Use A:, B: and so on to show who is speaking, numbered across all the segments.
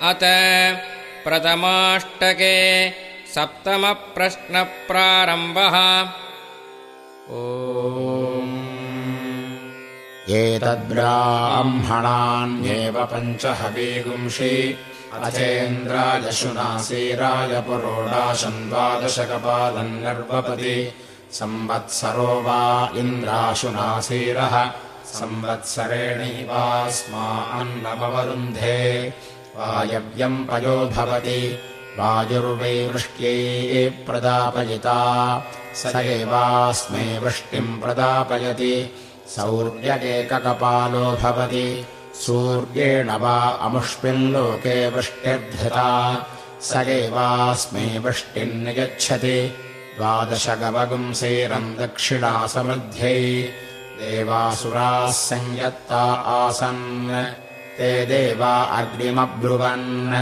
A: अत प्रथमाष्टके सप्तमप्रश्नप्रारम्भः।
B: ओ एतद्ब्राह्मणान्येव पञ्चहवीगुंषि अथेन्द्रायशुनासीराय पुरोडाशन्द्वादशकपालन्यर्वपति संवत्सरो वा इन्द्राशुनासीरः संवत्सरेणैवास्मान्नमवरुन्धे वायव्यम् पयो भवति। वायुर्वै वृष्ट्यै प्रदापयिता। स एवास्मै वृष्टिम् प्रदापयति। सौर्यकेककपालो भवति। सूर्येण वा अमुष्मिल्लोके वृष्टिर्धृता। स एवास्मै वृष्टिम् नियच्छति द्वादशगवगुंसेरम् दक्षिणासमध्यै देवासुराः संयत्ता आसन् ते देवा अग्निमब्रुवन्।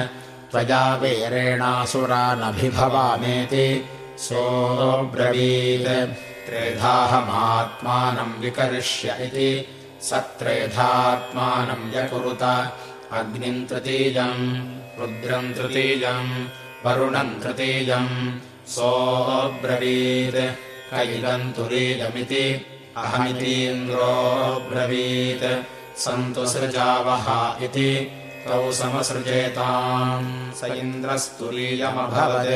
B: त्वया वीरेणासुरा नभिभवामेति सोऽब्रवीत्। त्रेधाहमात्मानम् विकरिष्य इति स त्रेधात्मानम् यकुरुत। अग्निम् तृतीयम् रुद्रम् तृतीयम् वरुणम् तृतीयम् सोऽब्रवीत्। कैदम् तुरीयमिति अहमितीन्द्रोऽब्रवीत् सन्तु सृजावः इति तौ समसृजेताम्। स इन्द्रस्तुरीयमभवत्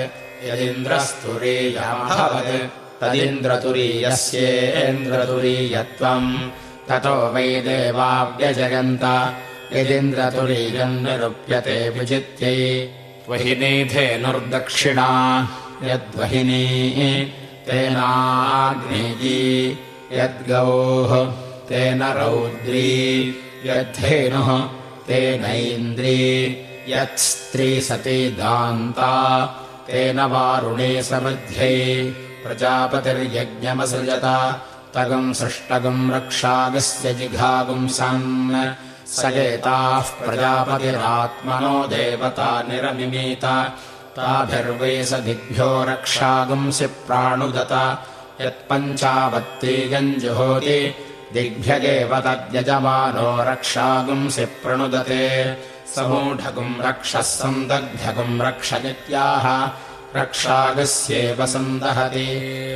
B: यदिन्द्रस्तुरीयमभवत् तदिन्द्रतुरीयस्येन्द्रतुरीयत्वम्। ततो वै देवाव्यजयन्त यदिन्द्रतुरीयम् निरुप्यते विजित्यै वहिनीधेनुर्दक्षिणा यद्वहिनी तेनाग्नेयी यद्गौः तेन रौद्री यद्धेनुः तेनैन्द्री यत्स्त्रीसती दान्ता तेन वारुणे समध्यै प्रजापतिर्यज्ञमसृजत तगम् सृष्टगम् रक्षागस्य जिघागुंसन् स एताः प्रजापतिरात्मनो देवता निरमिमीत ताभिर्वै स दिग्भ्यो रक्षागुंसि प्राणुदत यत्पञ्चावत्तीयम् जुहोति दिग्भ्यगेव तद्यजमानो रक्षागुंसि प्रणुदते। समूढगुम् रक्षः सन्दग्भ्यगुम् रक्षयित्याह। रक्षागस्येव सन्दहति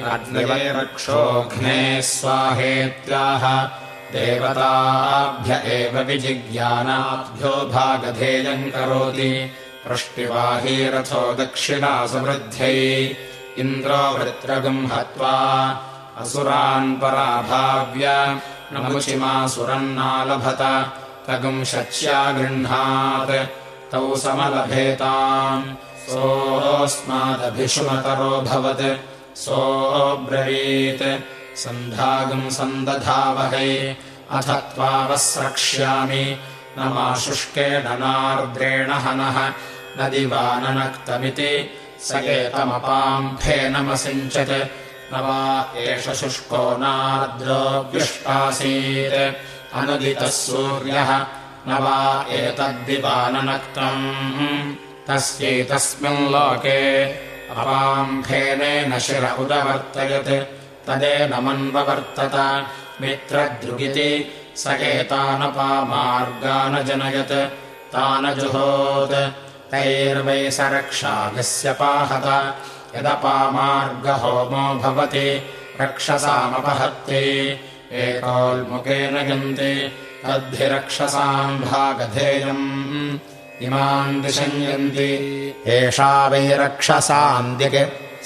B: अग्निवै रक्षोघ्ने स्वाहेत्याह। देवताभ्य एव विजिज्ञानाभ्यो भागधेयम् करोति। वृष्टिवाहीरथो दक्षिणासमृद्ध्यै इन्द्रो वृत्रगम् हत्वा असुरान् पराभाव्य नमुचिमासुरन्नालभत तगुम् शच्या गृह्णात् तौ समलभेताम्। सोऽस्मादभिषुमतरोऽभवत् सोऽब्रवीत्। सन्धागम् सन्दधावहै अथ त्वावस्रक्ष्यामि। न मा नार्द्रेण हनः न दिवाननक्तमिति स एतमपाम्फेनमसिञ्चत् न वा एष शुष्को नार्द्रोऽव्युष्टासीत् अनुदितः सूर्यः न वा एतद्दिवाननक्तम् तस्यैतस्मिल्लोके अपाम्फेनेन शिर उदवर्तयत्। तदेनमन्ववर्तत मित्रद्रुगिति स एतानपामार्गानजनयत् तानजुहोत्। तैर्वै स रक्षागस्य पाहत यदपामार्गहोमो भवति रक्षसामपहत्ति एकोल्मुखेन यन्ति तद्धिरक्षसाम् भागधेयम्। इमाम् दिशन्यन्ति एषा वै रक्षसान्दिक्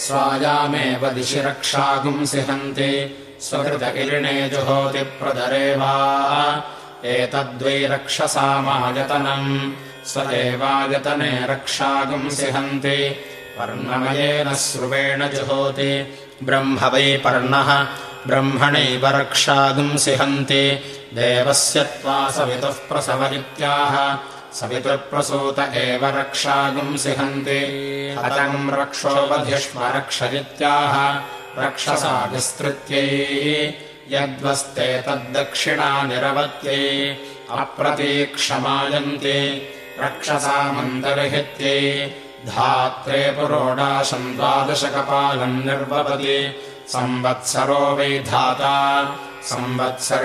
B: स्वायामेव दिशि रक्षागुंसिहन्ति स्वकृतकिरिणे जुहोति प्रदरे वा। एतद्वै रक्षसामायतनम् स एवायतने रक्षागुंसिहन्ति पर्णमयेन स्रुवेण जुहोति। ब्रह्म वै पर्णः ब्रह्मणैव रक्षागुंसिहन्ति देवस्य त्वा सवितुः प्रसवदित्याह सवितुप्रसूत एव रक्षागुंसिहन्ति हतम् रक्षोपधिष्म रक्षयित्याह रक्षसा विस्तृत्यै। यद्वस्ते तद्दक्षिणा निरवत्यै अप्रतीक्षमायन्ति। रक्षसामन्तर्हित्यै धात्रे पुरोडाशम् द्वादशकपालम् निर्वपति। संवत्सरो वै धाता। संवत्सरेणैवास्मै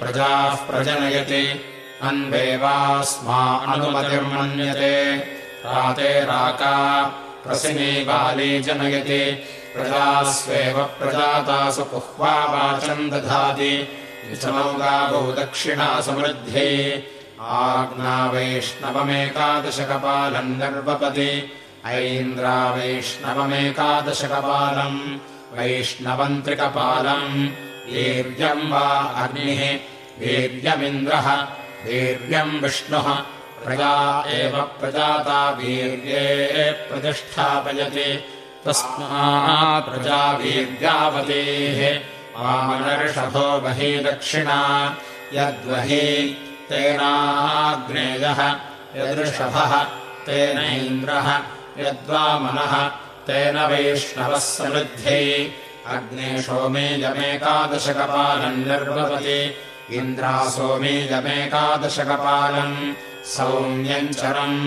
B: प्रजाः प्रजनयति। अन्वेवास्मा अनुमतिर्मन्यते राते राका प्रसिनी बाली जनयति। प्रजास्वेव प्रजातासु पुह्वा वाचम् दधाति गावौ दक्षिणा समृद्ध्यै आग्ना वैष्णवमेकादशकपालम् निर्वपति ऐन्द्रावैष्णवमेकादशकपालम् वैष्णवन्त्रिकपालम् वीर्यम् वा अग्निः। वीर्यमिन्द्रः। वीर्यम् विष्णुः। प्रजा एव प्रजाता वीर्ये प्रतिष्ठापयति। तस्मात् प्रजा वीर्यावतेः। वामनर्षभो बहि दक्षिणा। यद्वहि तेनाग्नेयः यदृषभः तेनैन्द्रः यद्वामनः तेन वैष्णवः समृद्ध्यै अग्ने सोमेजमेकादशकपालम् निर्भवति इन्द्रा सोमेजमेकादशकपालम् सौम्यम् चरम्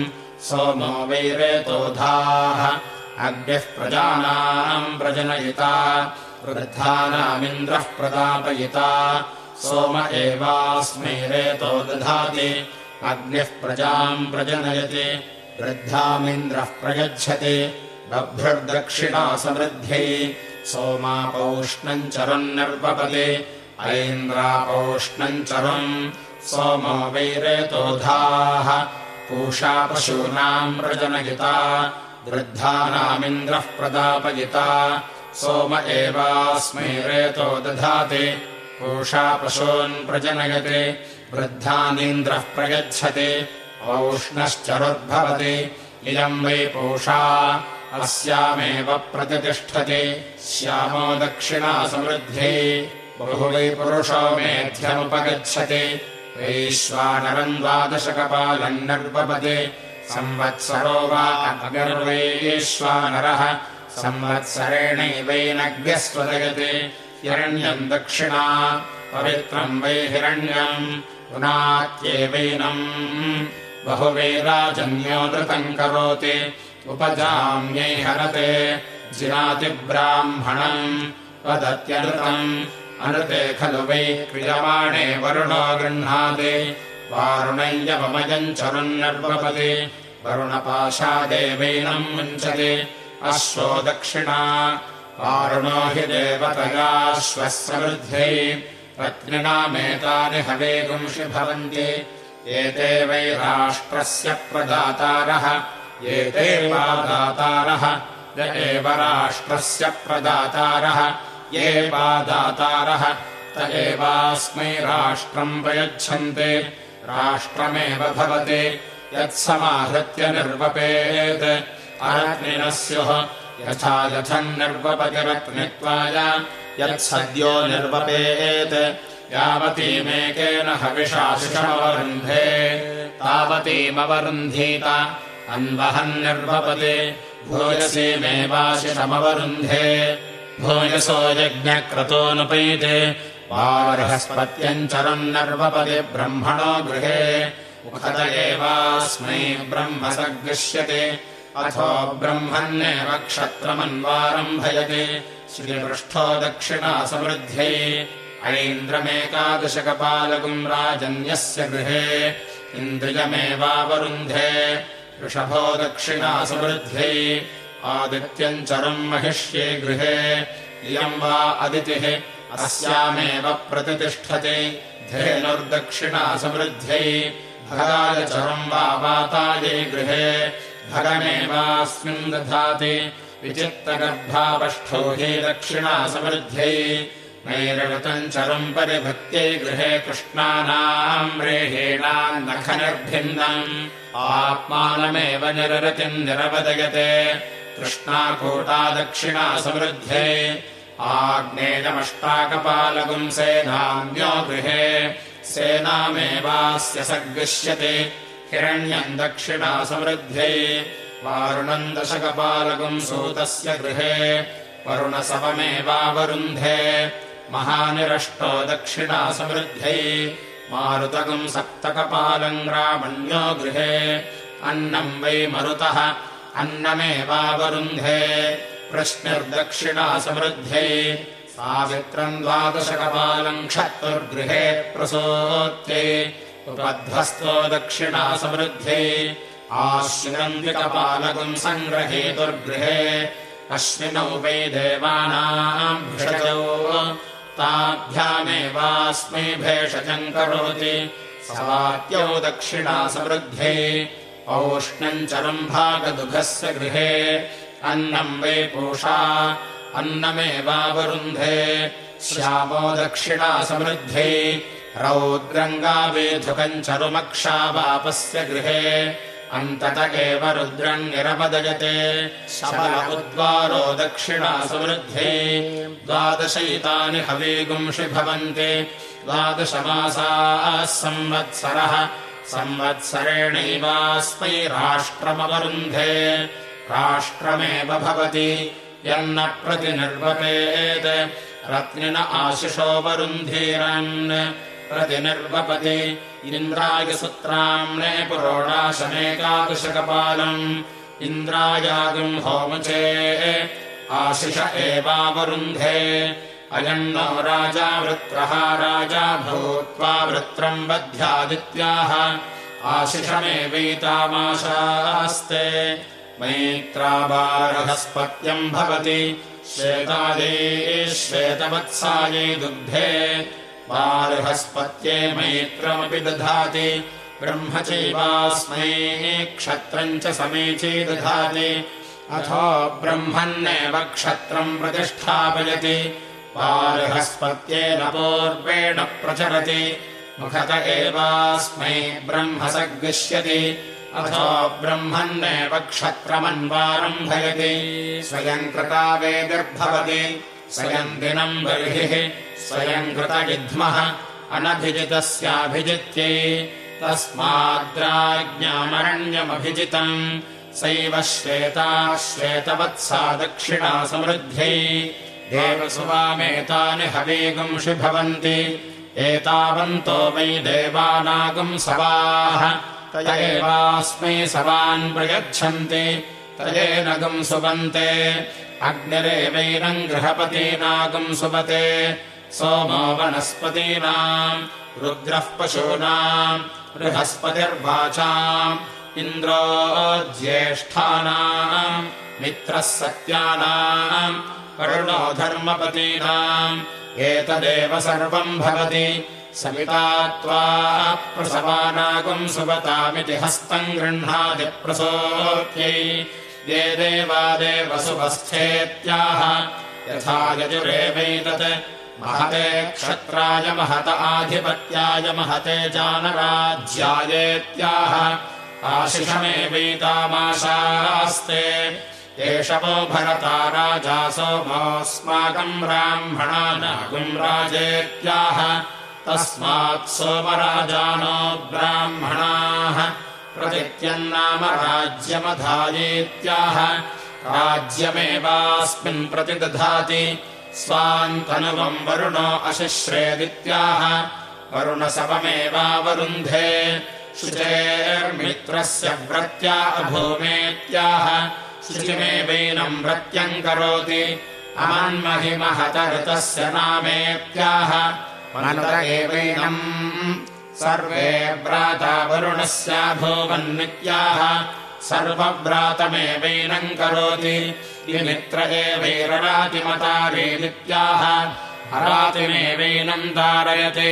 B: सोमो वैरेतोधाः अग्निः प्रजानाम् प्रजनयिता वृद्धानामिन्द्रः प्रदापयिता सोम एवास्मै रेतो दधाति। अग्निः प्रजाम् प्रजनयति। वृद्धामिन्द्रः प्रयच्छति। बभ्रुर्दक्षिणा समृद्ध्यै सोमापौष्णम् चरम् निर्वपति ऐन्द्रापौष्णम् चरम् सोमो वैरेतोधाः पूषा पशूनाम् प्रजनयिता। वृद्धानामिन्द्रः प्रदापयिता। सोम एवास्मै रेतो दधाति पूषा पशून् प्रजनयति वृद्धानीन्द्रः प्रयच्छति औष्णश्चरुर्भवति। इयम् वै पूषा अस्यामेव प्रतितिष्ठति। श्यामो दक्षिणा समृद्ध्यै बहु वै पुरुषो मेध्यमुपगच्छति। वैश्वानरम् द्वादशकपालम् निर्वपति। संवत्सरो वा अगर्वैश्वानरः संवत्सरेणैवैनग्यस्वदयति हिरण्यम् दक्षिणा पवित्रम् वै हिरण्यम् पुनात्येवैनम् बहुवैराजन्योदृतम् करोति उपजाम्यै हरते जिनातिब्राह्मणम् वदत्यनृतम्। अनृते खलु वै क्रियमाणे वरुणो गृह्णाति वारुणय्यपमयम् चरुन्नर्वपति वरुणपाशादेवैनम् मुञ्चति। अश्वो दक्षिणा वारुणो हि देवतयाश्वः समृद्ध्यै पत्निनामेतानि हवेगुंषि भवन्ति। एते वै राष्ट्रस्य प्रदातारः एते वा दातारः य एव राष्ट्रस्य प्रदातारः ये वा दातारः त एवास्मै राष्ट्रम् प्रयच्छन्ति। राष्ट्रमेव भवति यत्समाहृत्य निर्वपेत् अरत्निनः स्युः यथा यथम् निर्वपतिरत्नित्वाय यत्सद्यो निर्वपेत् यावतीमेकेन हविषाशिषमवरुन्धे तावतीमवरुन्धीत अन्वहन्निर्वपति। भूयसीमेवाशिषमवरुन्धे भूयसो यज्ञक्रतोऽनुपैते। वार्हस्पत्यम् चरम् नर्वपति ब्रह्मणो गृहे। उखत एवास्मै ब्रह्म सगृह्यते अथो ब्रह्मन्नेव क्षत्रमन्वारम्भयति। श्रीपृष्ठो दक्षिणा समृद्ध्यै ऐन्द्रमेकादशकपालकम् राजन्यस्य गृहे। इन्द्रियमेवावरुन्धे। ऋषभो दक्षिणा समृद्ध्यै आदित्यम् चरम् महिष्ये गृहे। इयम् वा अदितिः अस्यामेव प्रतितिष्ठति। धेनुर्दक्षिणा समृद्ध्यै भगायचरम् वा वातायै गृहे भगमेवास्मिन् दधाति। विचित्तगर्भावष्ठो हि दक्षिणा समृद्ध्यै नैरवतम् चरम् परिभक्त्यै गृहे कृष्णानाम् रेहेणाम् नखनिर्भिन्नम् आत्मानमेव निररतिम् निरवदयते। कृष्णाकूटा दक्षिणा समृद्धे आग्नेयमष्टाकपालगुम् सेनान्यो गृहे। सेनामेवास्य सगृह्यते हिरण्यम् दक्षिणा समृद्ध्यै वारुणम् दशकपालकम् सूतस्य गृहे वरुणसवमेवावरुन्धे महानिरष्टो दक्षिणा समृद्ध्यै मारुतकम् सप्तकपालम् ग्रामण्यो गृहे अन्नम् वै मरुतः अन्नमेवावरुन्धे प्रश्निर्दक्षिणा समृद्ध्यै सावित्रम् द्वादशकपालम् क्षत्तुर्गृहे प्रसूत्यै उपध्वस्तो दक्षिणा समृद्ध्यै आश्विनन्दिकपालकम् सङ्ग्रहेतुर्गृहे अश्विनौ वै देवानाम् भिषजौ ताभ्यामेवास्मै भेषजम् करोति सवात्यौ दक्षिणा समृद्ध्यै औष्णम् चरम् भागदुघस्य गृहे अन्नम् वै पूषा अन्नमेवावरुन्धे श्यामो दक्षिणा समृद्ध्यै रौद्रङ्गावेधुकम् चरुमक्षावापस्य गृहे। अन्तत एव रुद्रम् निरपदयते। शबल उद्वारो दक्षिणा समृद्ध्यै द्वादशैतानि हवीगुंषि भवन्ति द्वादशमासाः संवत्सरः। संवत्सरेणैवास्मै राष्ट्रमवरुन्धे। राष्ट्रमेव भवति। यन्न प्रतिनिर्वपेत्। रत्निन आशिषोऽवरुन्धीरन् प्रतिनिर्वपति। इन्द्रायसुत्राम्ने पुरोडाशमेकादशकपालम् इन्द्रायागम् होमचे। आशिष एवावरुन्धे। अयम् नो राजा वृत्रः राजा भूत्वा वृत्रम् बध्यादित्याः आशिषमेवैतामाशास्ते। मैत्राबारहस्पत्यम् भवति। श्वेतायै श्वेतवत्सायै दुग्धे बार्हस्पत्ये मैत्रमपि दधाति। ब्रह्म चैवास्मै क्षत्रम् च समीची दधाति। अथो ब्रह्मन्नेव क्षत्रम् प्रतिष्ठापयति। बार्हस्पत्येन पूर्वेण प्रचरति। मुखत एवास्मै ब्रह्म सग्विष्यति अथो ब्रह्मन्नेव क्षत्रमन्वारम्भयति। स्वयम् कृता वेदिर्भवति स्वयम् दिनम् बर्हिः स्वयम् कृतविध्मः अनभिजितस्याभिजित्यै। तस्माद्राज्ञामरण्यमभिजितम् सैव श्वेता श्वेतवत्सा दक्षिणा समृद्ध्यै देवसुवामेतानि हवीगुंषि भवन्ति एतावन्तो वै देवानागम् सवाः। तय एवास्मै सवान् प्रयच्छन्ति तयेनगम् सुबन्ते अग्निरेवैनम् गृहपतीनागम् सुबते सोमो वनस्पतीनाम् रुद्रः पशूनाम् बृहस्पतिर्वाचाम् इन्द्रो ज्येष्ठानाम् मित्रः सत्यानाम् करुणो धर्मपतीनाम् एतदेव सर्वम् भवति। समिता त्वा प्रसवानागुम् सुवतामिति हस्तम् गृह्णाति प्रसोप्यै ये देवादेव सुवस्थेत्याह यथा यजुरेवैतत्। महते क्षत्राय महत आधिपत्याय महते जानराज्यायेत्याह आशिषमेवैतामाशास्ते। एष वो भरता राजा सोमोऽस्माकम् ब्राह्मणानागुम् राजेत्याह। तस्मात् सोमराजानो ब्राह्मणाः प्रतित्यन्नाम राज्यमधायेत्याह। राज्यमेवास्मिन् प्रतिदधाति। स्वान्तनुवम् वरुणो अशिश्रेदित्याह। वरुणसवमेवावरुन्धे। शुचेर्मित्रस्य व्रत्या अभूमेत्याह। शुचिमेवैनम् व्रत्यम् करोति। अमन्महिमहत ऋतस्य नामेत्याह। मनुत एवैनम् सर्वे व्राता वरुणस्याभूवन्नित्याह सर्वव्रातमेवैनम् करोति। मित्र एवैररातिमतारेदित्याह हरातिमेवैनम् तारयति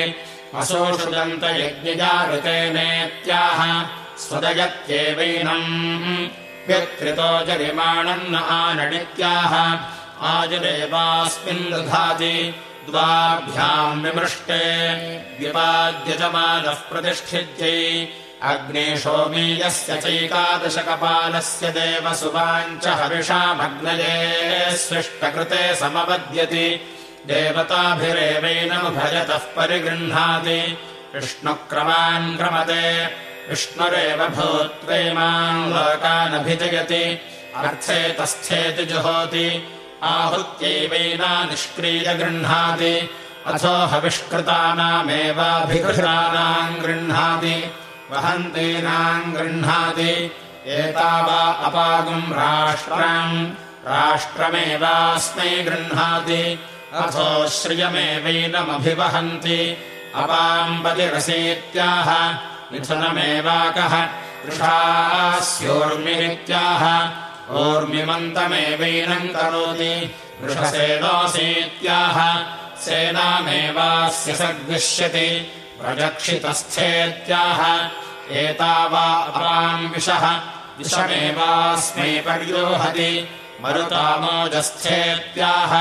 B: ऋतेनेत्याह स्वदयत्येवैनम् व्यक्कृतो जरिमाणम् न आनडित्याह आजुरेवास्मिन् दधाति द्वाभ्याम् विमृष्टे। विपाद्यजमानः प्रतिष्ठित्यै अग्ने सोमीयस्य चैकादशकपालस्य देवसुवाञ्च हविषामग्नये स्विष्टकृते समपद्यति। देवताभिरेवैनमुभयतः परिगृह्णाति। विष्णुक्रमान् क्रमते विष्णुरेव भूत्वैमान् लोकानभिजयति। अर्थे तस्थेति जुहोति आहृत्यैवैना निष्क्रिय गृह्णाति। अथो हविष्कृतानामेवाभिकृतानाम् गृह्णाति। वहन्तीनाम् गृह्णाति। एतावा अपागुम् राष्ट्रम्। राष्ट्रमेवास्मै गृह्णाति। अथो श्रियमेवैनमभिवहन्ति अपाम्पतिरसीत्याह मिथुनमेवाकः वृषास्योर्मिरित्याह ऊर्मिमन्तमेवैनम् करोति। वृषसेनोऽसीत्याह सेनामेवास्य सद्विष्यति प्रजक्षितस्थेत्याह। एतावा विषः। विषमेवास्मै पर्योहति मरुतामोजस्थेत्याह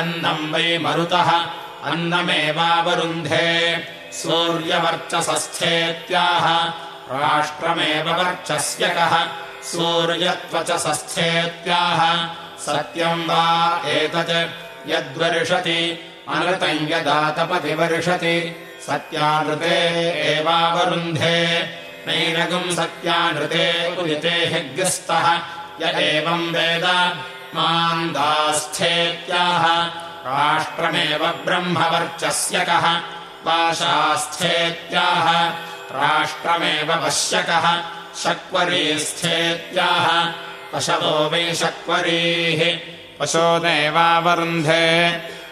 B: अन्नम् वै मरुतः। अन्नमेवावरुन्धे। सूर्यवर्चसस्थेत्याह। राष्ट्रमेव वर्चस्यकः सूर्यत्वचसस्थेत्याह। सत्यम् वा एतत्। यद्वर्षति अनृतम् यदातपतिवर्षति। सत्यानृते एवावरुन्धे। नैनगम् सत्यानृते उदिते हिग्रस्तः। य एवम् वेद मान्दास्थेत्याह राष्ट्रमेव ब्रह्मवर्चस्यकः। पाशास्थेत्याह राष्ट्रमेव पश्यकः शक्वरीस्थेत्याह पशवो वै शक्वरीः। पशोदेवावरुन्धे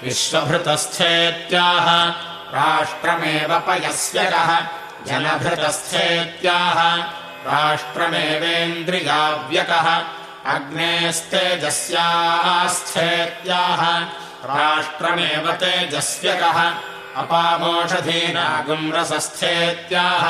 B: विश्वभृतस्थेत्याह राष्ट्रमेव पयस्यकः जनभृतस्थेत्याह राष्ट्रमेवेन्द्रियाव्यकः। अग्नेस्तेजस्यास्थेत्याह राष्ट्रमेव तेजस्व्यकः अपामोषधीनागुम्रसस्थेत्याह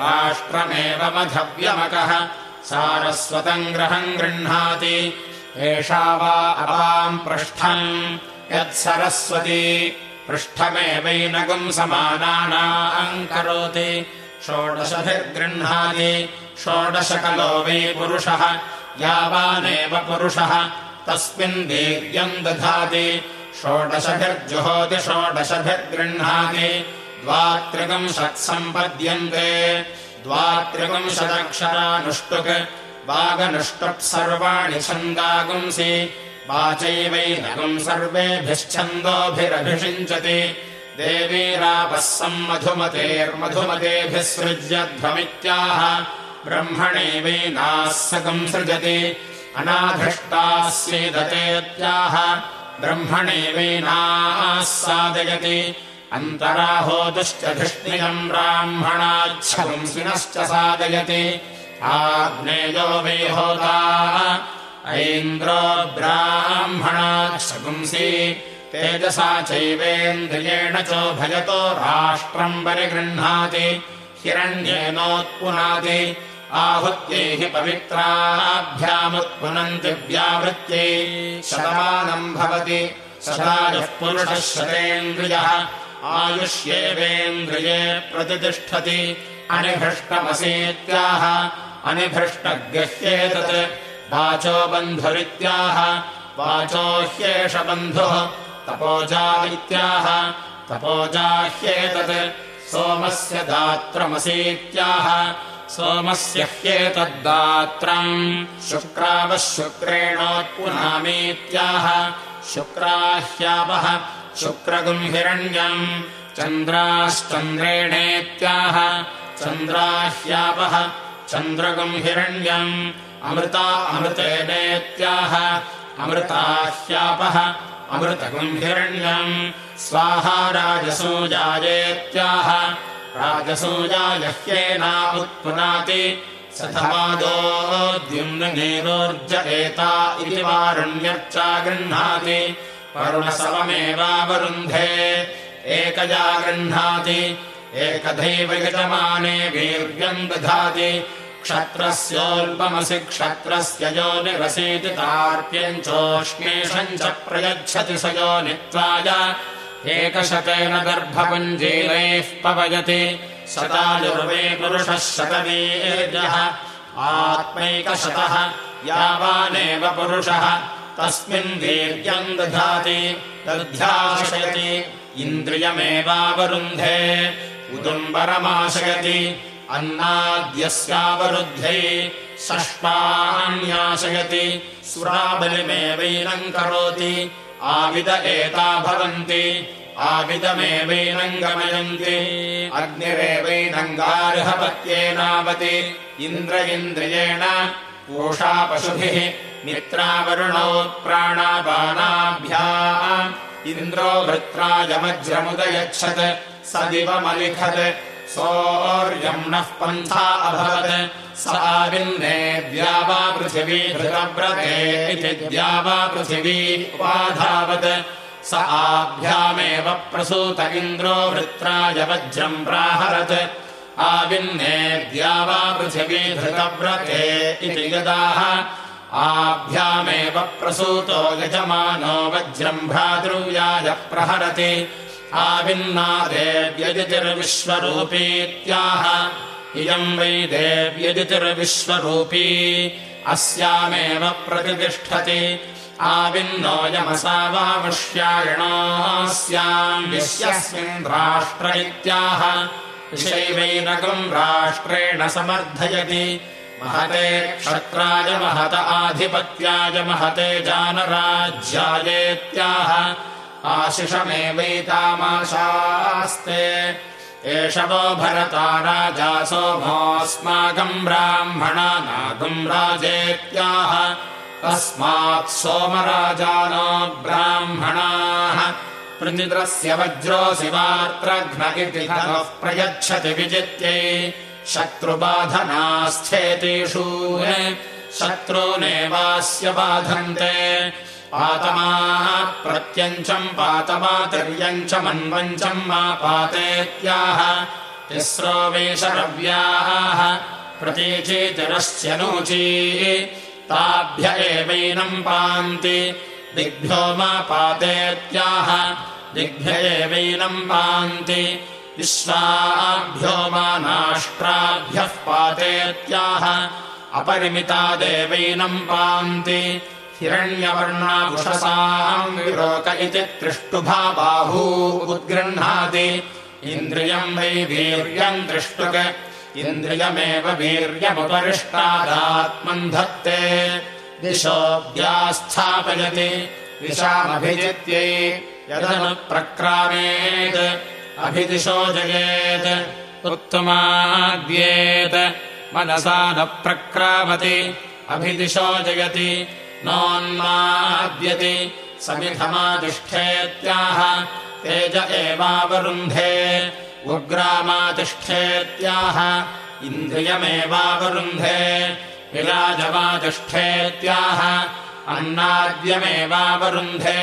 B: राष्ट्रमेव मधव्यमकः। सारस्वतम् ग्रहम् गृह्णाति। एषा वा अपाम् पृष्ठम्। यत्सरस्वती पृष्ठमेवैनगुम् समानानाम् करोति। षोडशभिर्गृह्णाति। षोडशकलो वै पुरुषः। यावानेव पुरुषः। तस्मिन् वीर्यम् दधाति। षोडशभिर्जुहोति षोडशभिर्गृह्णाति द्वात्रिकंशत्सम्पद्यन्ते द्वात्रिकंशदक्षरानुष्टुक् वागनुष्टुप् सर्वाणि छन्दागुंसि। वाचैवैनगम् सर्वेभिश्छन्दोभिरभिषिञ्चति। देवीरापः सम्मधुमतेर्मधुमतेभिः सृज्यध्वमित्याह ब्रह्मणैवैनाः सकम् सृजति। अनाधृष्टास्येदतेत्याह ब्रह्मणैवैनाः साधयति अन्तराहोतुश्च धिष्णियम् ब्राह्मणाच्छंसिनश्च साधयति। आग्नेयो वै होता ऐन्द्रो ब्राह्मणाच्छगुंसि तेजसा चैवेन्द्रियेण चोभयतो राष्ट्रम् परिगृह्णाति। हिरण्येनोत्पुनाति। आहुत्यै पवित्राभ्यामुत्पुनन्ति व्यावृत्यै। शतमानम् भवति। सदायुः पुरुषः शतेन्द्रियः आयुष्येवेन्द्रिये प्रतितिष्ठति अनिभृष्टमसीत्याह अनिभृष्टगह्येतत् वाचो बन्धुरित्याह वाचो ह्येष बन्धुः तपोजा इत्याह तपोजाह्येतत्। सोमस्य दात्रमसीत्याह सोमस्य ह्येतद्दात्रम्। शुक्रावः शुक्रेणोत्पुनामीत्याह शुक्राह्यापः शुक्रगुम् हिरण्यम् चन्द्राश्चन्द्रेणेत्याह चन्द्राह्यापः चन्द्रगुम् हिरण्यम् अमृता अमृतेनेत्याह अमृताह्यापः अमृतगुम् हिरण्यम् स्वाहा राजसूजायेत्याह राजसूजायह्येना उत्पुनाति सधमादोद्युम्ननीरोर्ज एता इति वारुण्यर्चा गृह्णाति वरुणसवमेवावरुन्धे। एकजा गृह्णाति एकदैव यजमाने वीर्यम् दधाति। क्षत्रस्योल्पमसि क्षत्रस्य यो निरसीति तार्प्यम् चोष्णेषम् च प्रयच्छति स यो नित्वाय। एकशतेन गर्भपुञ्जीरैः पवयति शतायुर्वे पुरुषः शतवीर्यः। आत्मैकशतः यावानेव पुरुषः तस्मिन् वीर्यम् दधाति दध्याशयति इन्द्रियमेवावरुन्धे उदुम्बरमाशयति अन्नाद्यस्यावरुद्धै षष्टान्याशयति सुराबलिमेवैनम् करोति आविद एता भवन्ति आविदमेवैनम् गमयन्ति अग्निरेवैनङ्गार्हपत्येनावति इन्द्र इन्द्रियेण पूषा पशुभिः मित्रावरुणौ प्राणापानाभ्याम् इन्द्रो वृत्राय वज्रमुदयच्छत् स दिवमलिखत् सोऽर्यम् नः पन्था अभवत् स आविन्ने द्यावा पृथिवी धृतव्रते इति द्यावा पृथिवी उपाधावत् स आभ्यामेव प्रसूत इन्द्रो वृत्राय वज्रम् प्राहरत् आविन्ने द्यावा पृथिवी धृतव्रते इति यदाः आभ्यामेव प्रसूतो यजमानो वज्रम् भ्रातृव्याय प्रहरति। आविन्ना देव्यजितिर्विश्वरूपीत्याह। इयम् वै देव्यजितिर्विश्वरूपी। अस्यामेव प्रतितिष्ठति आविन्नोऽयमसावामुष्यायणोऽस्याम् विश्यस्मिन् राष्ट्र इत्याह। विषैवैनकम् राष्ट्रेण समर्थयति महते क्षत्राय महत आधिपत्याय महते जानराज्यायेत्याह आशिषमेवैतामाशास्ते। एष वो भरता राजा सोमोऽस्माकम् ब्राह्मणा नागम् राजेत्याह। तस्मात् सोमराजानो ब्राह्मणाः। प्रतिद्रस्य वज्रोऽसि वात्रघ्न इति प्रयच्छति विजित्यै शत्रुबाधनास्थेतिषु शत्रूनेवास्य बाधन्ते। पातमाः प्रत्यञ्चम् पातमातिर्यञ्चमन्वञ्चम् मा पातेत्याह तिस्रो वैशरव्याः प्रतीचीतिरश्च नूची ताभ्य एवैनम् पान्ति। दिग्भ्यो मा पातेत्याह दिग्भ्य एवैनम् पान्ति विश्वाभ्यो मा नाष्ट्राभ्यः पातेत्याह अपरिमितादेवैनम् पान्ति हिरण्यवर्णाभुषसाम् विलोक इति त्रिष्टुभा बाहू उद्गृह्णाति इन्द्रियम् वै वीर्यम् दृष्टुक इन्द्रियमेव वीर्यमुपरिष्टादात्मन् धत्ते दिशोऽभ्यास्थापयति दिशामभिजित्यै यदनुप्रक्रामेत् अभिदिशो जयेत्। उत्तमाद्येत्। मनसा न प्रक्रामति। अभिदिशो जयति। नोन्माद्यति। समिधमातिष्ठेत्याह तेज एवावरुन्धे। उग्रामातिष्ठेत्याह। इन्द्रियमेवावरुन्धे। विराजमातिष्ठेत्याह। अन्नाद्यमेवावरुन्धे।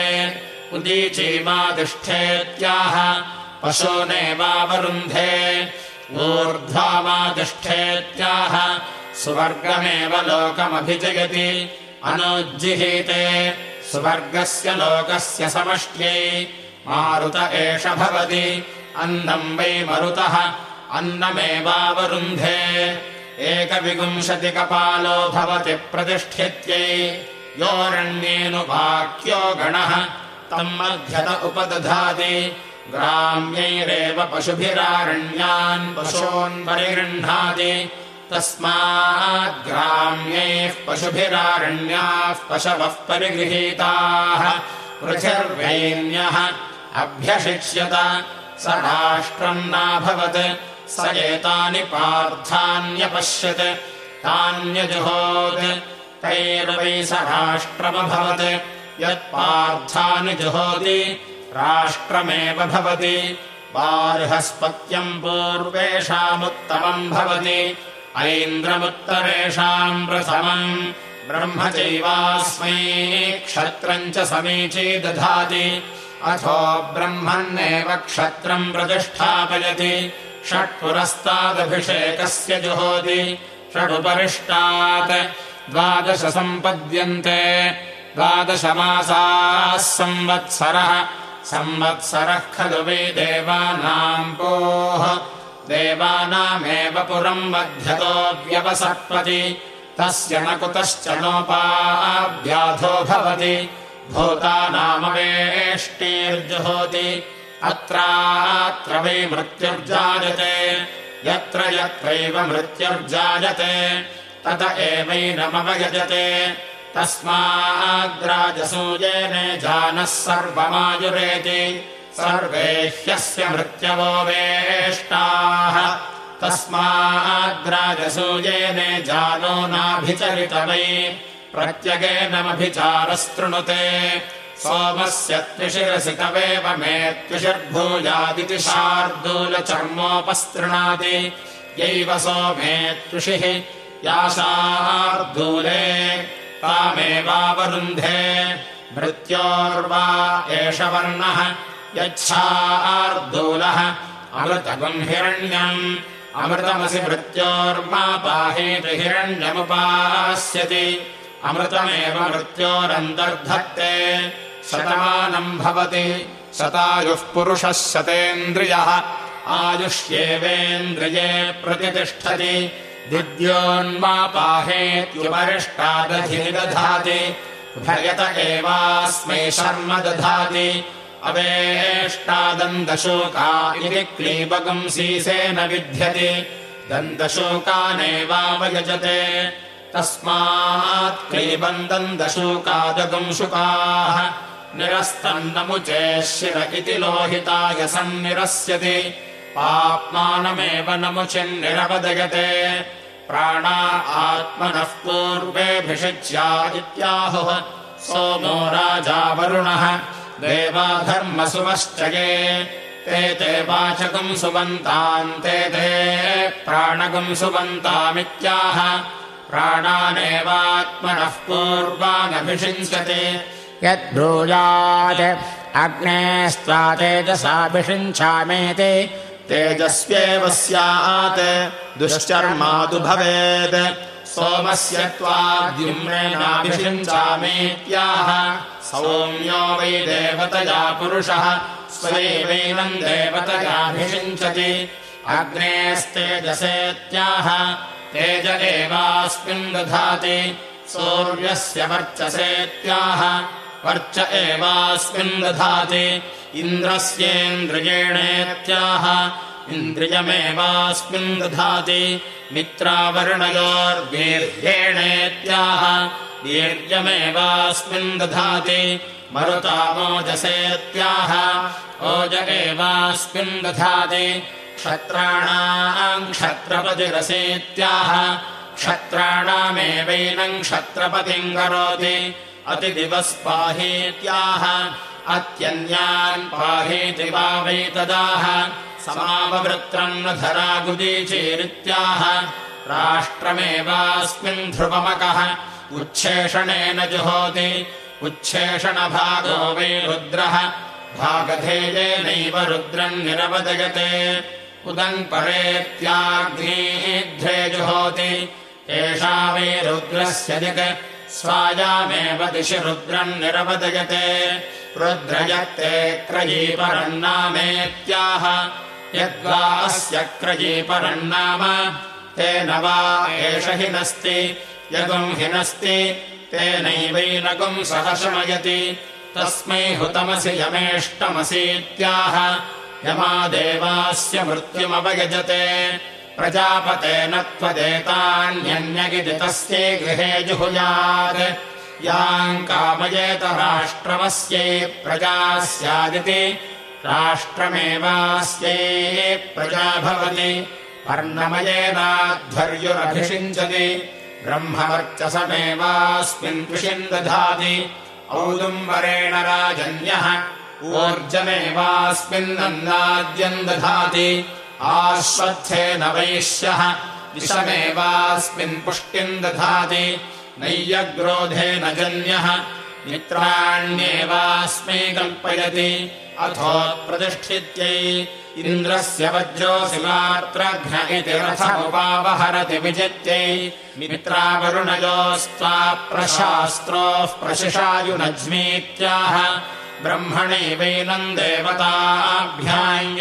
B: उदीचीमातिष्ठेत्याह पशूनेवावरुन्धे ऊर्ध्वामातिष्ठेत्याह सुवर्गमेव लोकमभिजयति। अनुज्जिहीते सुवर्गस्य लोकस्य समष्ट्यै मारुत एष भवति। अन्नम् वै मरुतः। अन्नमेवावरुन्धे। एकविंशतिकपालो भवति प्रतिष्ठित्यै। योरण्येनुवाक्यो गणः। तम् मध्यत उपदधाति ग्राम्यैरेव पशुभिरारण्यान् पशून् परिगृह्णाति। तस्माद्ग्राम्यैः पशुभिरारण्याः पशवः परिगृहीताः। पृथिर्वैन्यः अभ्यशिक्ष्यत स राष्ट्रम् नाभवत्। स एतानि पार्थान्यपश्यत्। तान्यजुहोत्। तैर्वै स राष्ट्रमभवत्। यत्पार्थानि जुहोति राष्ट्रमेव भवति। बार्हस्पत्यम् पूर्वेषामुत्तमम् भवति। ऐन्द्रमुत्तरेषाम् प्रथमम्। ब्रह्म चैवास्मै क्षत्रम् च समीची दधाति। अथो ब्रह्मन्नेव क्षत्रम् प्रतिष्ठापयति। षट्पुरस्तादभिषेकस्य जुहोति। षडुपरिष्टात् द्वादश सम्पद्यन्ते द्वादशमासाः संवत्सरः संवत्सरः खलु वै देवानाम् पोः। देवानामेव पुरम् मध्यतो व्यवसर्पति तस्य न कुतश्च नोपाव्याधो भवति। भूतानामवेष्टिर्जुहोति। अत्रात्र वै मृत्युर्जायते। यत्र यत्रैव मृत्युर्जायते। तत एवैनमवयजते तस्माद्राजसूयेन जानः सर्वमायुरेति। सर्वे ह्यस्य मृत्यवो वेष्टाः। तस्माद्राजसूयेन जानो नाभिचरित वै प्रत्यगेनमभिचारस्तृणुते। सोमस्य त्रिशिरसि तवेव मे त्रिशिर्भूयादिति शार्दूलचर्मोपस्तृणाति। यैव सोमे त्रिषिः या शार्दूले तामेवावरुन्धे। मृत्योर्वा एष वर्णः यच्छार्दूलः अमृतगम् हिरण्यम् अमृतमसि मृत्योर्मा पाहेतु हिरण्यमुपास्यति। अमृतमेव मृत्योरन्तर्धत्ते। शतमानम् भवति। शतायुः पुरुषः शतेन्द्रियः। आयुष्येवेन्द्रिये प्रतितिष्ठति दिद्योन्मापाहेत्युपरिष्टादधिनिदधाति भयत एवास्मै शर्म दधाति अवेष्टादन्तशोका इति क्लीबगंसीसेन विध्यति। दन्तशोकानेवावयजते। तस्मात् क्लीबम् दन्तशोकादगंशुकाः निरस्तन्नमुचे शिर इति लोहिताय सन्निरस्यति पाप्मानमेव नमुचिन्निरवदयते प्राणा आत्मनः पूर्वेऽभिषिच्या इत्याहुः सोमो राजा वरुणः। देवाधर्मसुमश्च ये ते ते वाचकम् सुबन्ताम् ते ते प्राणगम् सुबन्तामित्याह। प्राणानेवात्मनः पूर्वानभिषिञ्चते।
A: यद्ब्रूयात् अग्नेस्त्वा तेजसाभिषिञ्चामेति
B: तेजस्वेव स्यात् दुश्चर्मातु भवेत् सोमस्य त्वाद्युम्नेनाभिषिञ्चामेत्याह। सौम्यो वै देवतया पुरुषः। स्वैवैनम् देवतयाभिषिञ्चति। अग्नेस्तेजसेत्याह तेज एवास्मिन् दधाति। सूर्यस्य वर्चसेत्याह वर्च एवास्मिन् दधाति। इन्द्रस्येन्द्रियेणेत्याह। इन्द्रियमेवास्मिन् दधाति। मित्रावर्णयोर्वीर्येणेत्याह। वीर्यमेवास्मिन् दधाति। मरुतामोजसेत्याह। ओज एवास्मिन् दधाति। क्षत्राणाम् क्षत्रपतिरसेत्याह। क्षत्राणामेवैनम् क्षत्रपतिम् करोति अतिदिवस्पाहीत्याह। अत्यन्यान् पाहीति वा वैतदाह समाववृत्रम् न धरागुदीचीरित्याह राष्ट्रमेवास्मिन् ध्रुवमकः। उच्छेषणेन जुहोति। उच्छेषणभागो वै रुद्रः। भागधेयेनैव रुद्रम् निरवदयते। उदम् परेत्याग्नीध्रे जुहोति। एषा वै रुद्रस्य दिक् स्वायामेव दिशि रुद्रम् निरवदयते। रुद्रयत्ते क्रयीपरन्नामेत्याह यद्वा अस्य क्रयीपरन्नाम तेन वा एष हिनस्ति। यगुम् हिनस्ति तेनैवैनगुम् सह शमयति तस्मै हुतमसि यमेष्टमसीत्याह। यमादेवास्य मृत्युमवयजते प्रजापतेन त्वदेतान्यन्यगिति तस्यै गृहे जुहुयात्। याम् कामयेत राष्ट्रमस्यै प्रजा स्यादिति राष्ट्रमेवास्यै प्रजा भवति पर्णमयेनाध्वर्युरभिषिञ्चति ब्रह्मवर्चसमेवास्मिन् कृषिम् दधाति। औदुम्बरेण राजन्यः। ऊर्जमेवास्मिन्नन्नाद्यम् दधाति आश्वत्थेन वैश्यः विषमेवास्मिन् पुष्टिम् दधाति नैयग्रोधेन जन्यः मित्राण्येवास्मै कल्पयति अथो प्रतिष्ठित्यै इन्द्रस्य वज्रोऽसि मात्रघ्न इति रथमुपावहरति विजित्यै मित्रावरुणयोस्त्वा प्रशास्त्रोः प्रशिषायुनज्मीत्याह ब्रह्मणैवैनम् देवताभ्याम्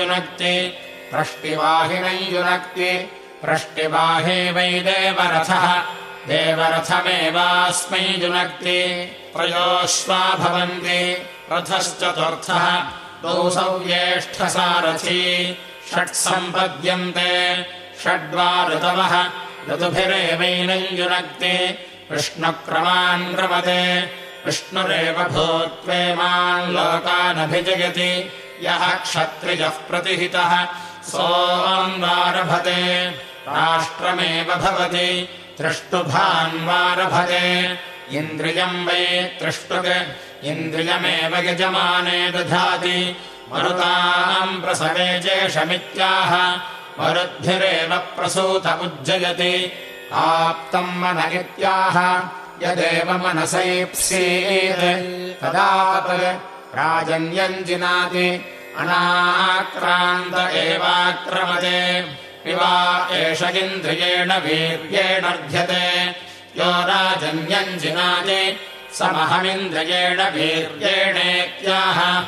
B: युनक्ति प्रष्टिवाहे वै देवरथः। देवरथमेवास्मै युनक्ति त्रयोश्वा भवन्ति। रथश्चतुर्थः। द्वौ सौव्येष्ठसारथी षट्सम्पद्यन्ते। षड्वा ऋतवः। ऋतुभिरेवैनम् युनक्ति विष्णुक्रमान् रमते। विष्णुरेव भूत्वेमान् लोकानभिजयति। यः क्षत्रियः प्रतिहितः सोऽन्वारभते राष्ट्रमेव भवति त्रिष्टुभान्वारभते इन्द्रियम् वै त्रिष्टुक् इन्द्रियमेव यजमाने दधाति। मरुताम् प्रसवे चेषमित्याह मरुद्भिरेव प्रसूत उज्जयति। आप्तम् मन इत्याह यदेव मनसैप्सीत्। तदा राजन्यम् जिनाति अनाक्रान्त एवाक्रमते। विवा एष इन्द्रियेण वीर्येणर्ध्यते। यो राजन्यम् जिनाति समहमिन्द्रियेण वीर्येणेत्याह।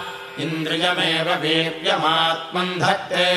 B: इन्द्रियमेव वीर्यमात्मन् धत्ते।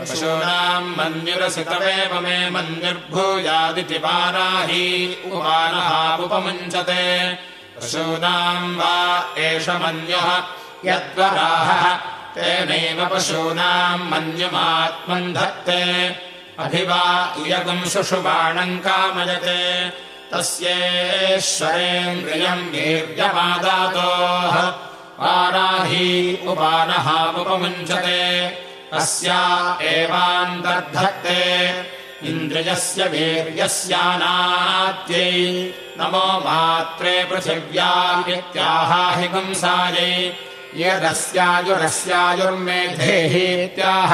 B: पशूनाम् मन्युरसितमेव मे मन्युर्भूयादिति पाराही उपानः उपमुञ्चते। पशूनाम् वा एष मन्युः यद्वराहः तेनैव पशूनाम् मन्युमात्मन् धत्ते। अभिवा इयगुम् सुषुबाणम् कामयते तस्येश्वरेन्द्रियम् वीर्यमादातोः। वाराही उपानहामुपमुञ्चते। अस्या एवान्तर्धत्ते। इन्द्रियस्य वीर्यस्यानात्यै नमो मात्रे पृथिव्यामित्याहाहि पुंसायै यदस्यायुरस्यायुर्मेधेहीत्याह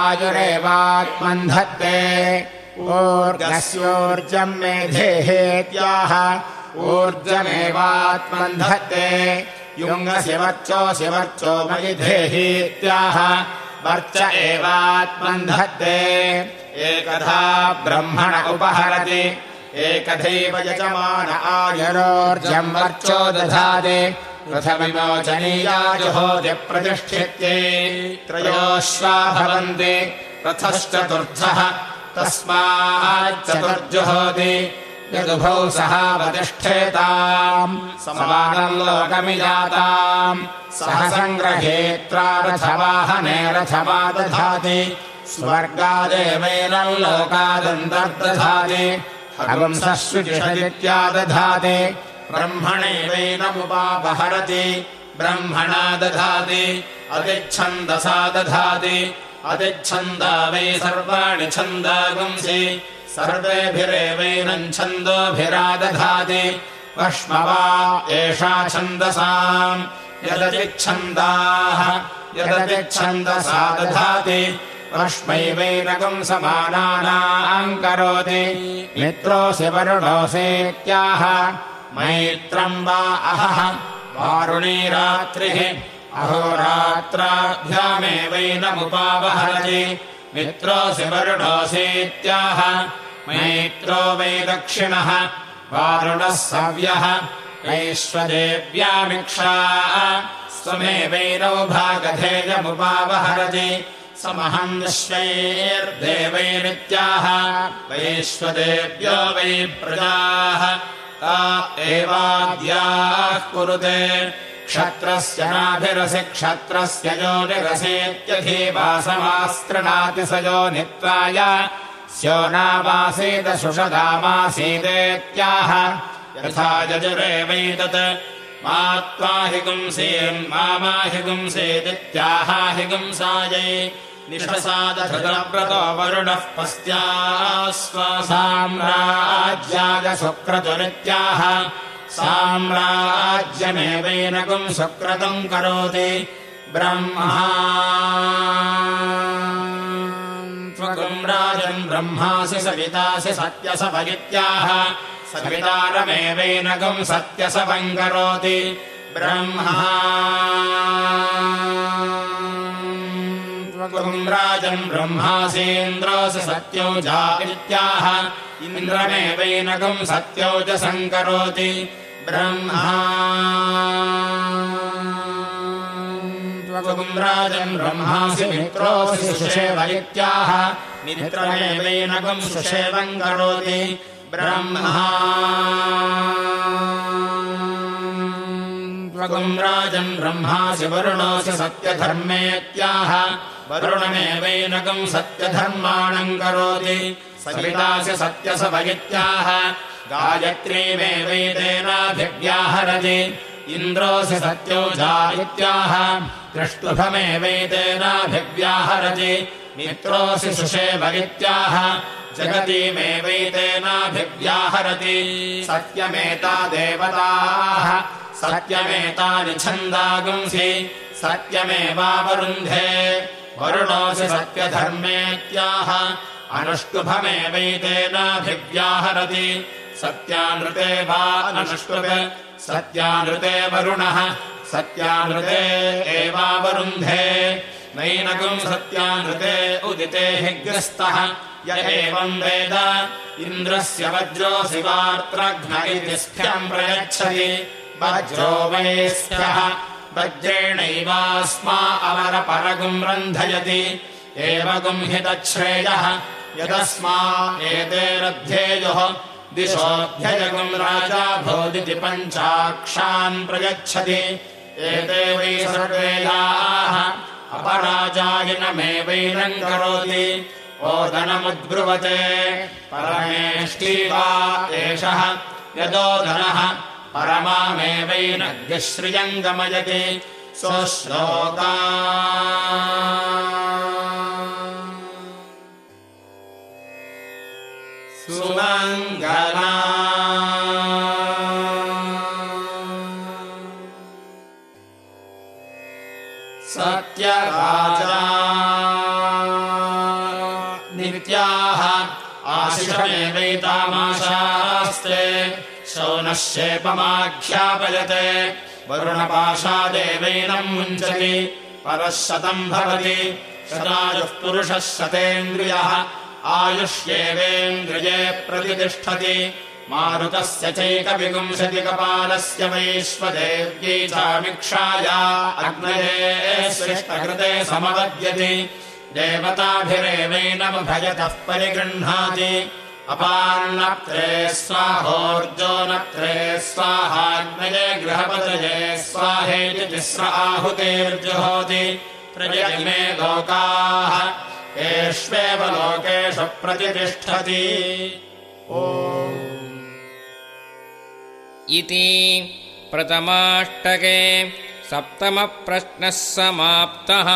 B: आयुरेवात्मन्धत्ते ऊर्गस्योर्जम् मेधेहेत्याह ऊर्जमेवात्मन्धत्ते युङ्गशिवर्चो मयि धेहीत्याह वर्च एवात्मन्धत्ते एकधा ब्रह्मण उपहरति एकथैव यजमान आयुरोर्जम् वर्चो दधाति रथविमोचनीया जुहोति प्रतिष्ठित्यै त्रयोश्वा भवन्ति रथश्चतुर्थः तस्माच्चतुर्जुहोति यदुभौ सहावतिष्ठेताम् समानम् लोकमिजाताम् सह सङ्ग्रहेत्रा रथवाहने रथमादधाति स्वर्गादेवैनम् लोकादन्तर्दधाति हगुंसः शुचिषदित्यादधाति ब्रह्मणैवैनमुपापहरति ब्रह्मणा दधाति अतिच्छन्दसा दधाति। अतिच्छन्दा वै सर्वाणि छन्दागुंसि। सर्वेभिरेवैनम् छन्दोभिरादधाति। वक्ष्म वा एषा छन्दसाम्। यदतिच्छन्दाः यदतिच्छन्दसा दधाति। वक्ष्मैवैनकम् समानानाम् करोति। मित्रोऽसि वरुणोऽसेत्याह मैत्रम् वा अहः। वारुणी रात्रिः अहोरात्राभ्यामेवैनमुपावहरति मित्रोऽसि वरुणोऽसीत्याह मैत्रो वै दक्षिणः। वारुणः सव्यः। स्वमेवैनौ भागधेयमुपावहरति समहम् विश्वैर्देवैरित्याह वैश्वदेव्यो वै प्रजाः ता एवाद्याः कुरुते। क्षत्रस्य नाभिरसि क्षत्रस्य योनिरसेत्यधीवासमास्तृणाति स योनित्वाय स्यो नामासीदशुषदामासीदेत्याह यथा यजुरेवैतत्। मा त्वा हि गुंसेन्माहि गुंसेदित्याहाहि गुंसायै निषसादधृतव्रतो वरुणः पस्त्यास्वसाम्राज्याय सुक्रतुरित्याह साम्राज्यमेवैनकुम् सुक्रतम् करोति राजन् ब्रह्मासि सवितासि सत्यसभगित्याह सवितारमेवैनकुम् सत्यसवम् करोति ब्रह्मा ब्रह्मासीन्द्रोऽसि सत्यौ जा इत्याह। इन्द्रमेवैनकुम् सत्यौ च सङ्करोति। ब्रह्मा। त्वकुम् राजन् ब्रह्मासि मित्रोऽसि सुषेव इत्याह। मित्रमेवैनकुम् सुषेवम् करोति। ब्रह्मा त्वकुम् राजन् ब्रह्मासि वरुणोऽसि सत्यधर्मेत्याह। वरुणमेवैनकम् सत्यधर्माणम् करोति। सवितासि सत्यसभगित्याह गायत्रीमेवैतेनाभिव्याहरति। इन्द्रोऽसि सत्यो जा इत्याह दृष्टुभमेवैतेनाभिव्याहरति मित्रोऽसि सुषेभगित्याह जगतीमेवैतेनाभिव्याहरति। सत्यमेता देवताः सत्यमेतानि छन्दागुंसि। सत्यमेवावरुन्धे वरुणोऽसि सत्यधर्मेत्याह। अनुष्टुभमेवैतेनाभिव्याहरति। सत्यानृते वा अनुष्टुभ सत्यानृते वरुणः। सत्यानृते एवावरुन्धे नैनकम् सत्यानृते उदिते हि ग्रस्तः य एवम् वेद। इन्द्रस्य वज्रो शिवार्त्रघ्न इति स्फ्यम् प्रयच्छति वज्रो वै स्फ्यः वज्रेणैवास्मा अवरपरगुम् रन्धयति। एव गुंहितच्छ्रेयः यदस्मा एते रद्धेयुः दिशोऽभ्यजगुम् राजा भोदिति पञ्चाक्षान् प्रयच्छति। एते वै सर्वेयाः अपराजायिनमेवैनम् करोति। ओदनमुद्ब्रुवते परमेष्टि वा एषः। यदोदनः परमामेवैनद्यश्रियम् गमयति स्वश्लोका। सुमङ्गला शेपमाख्यापयते वरुणपाशादेवैनम् मुञ्चति। परः शतम् भवति। शतायुः पुरुषः शतेन्द्रियः। आयुष्येवेन्द्रिये प्रतितिष्ठति। मारुतस्य चैकविपुंशतिकपालस्य वैश्वदेव्यै चामिक्षाया अग्नये सृष्टकृते समवद्यति। देवताभिरेवैनमभयतः परिगृह्णाति अपान्नत्रे स्वाहोर्जो नत्रे स्वाहाग्नये गृहपतये स्वाहेति तिस्र आहुतेर्जुहोति प्रजयिमे लोकाः एष्वेव लोकेषु प्रतितिष्ठति ओ
C: इति प्रथमाष्टके सप्तमप्रश्नः समाप्तः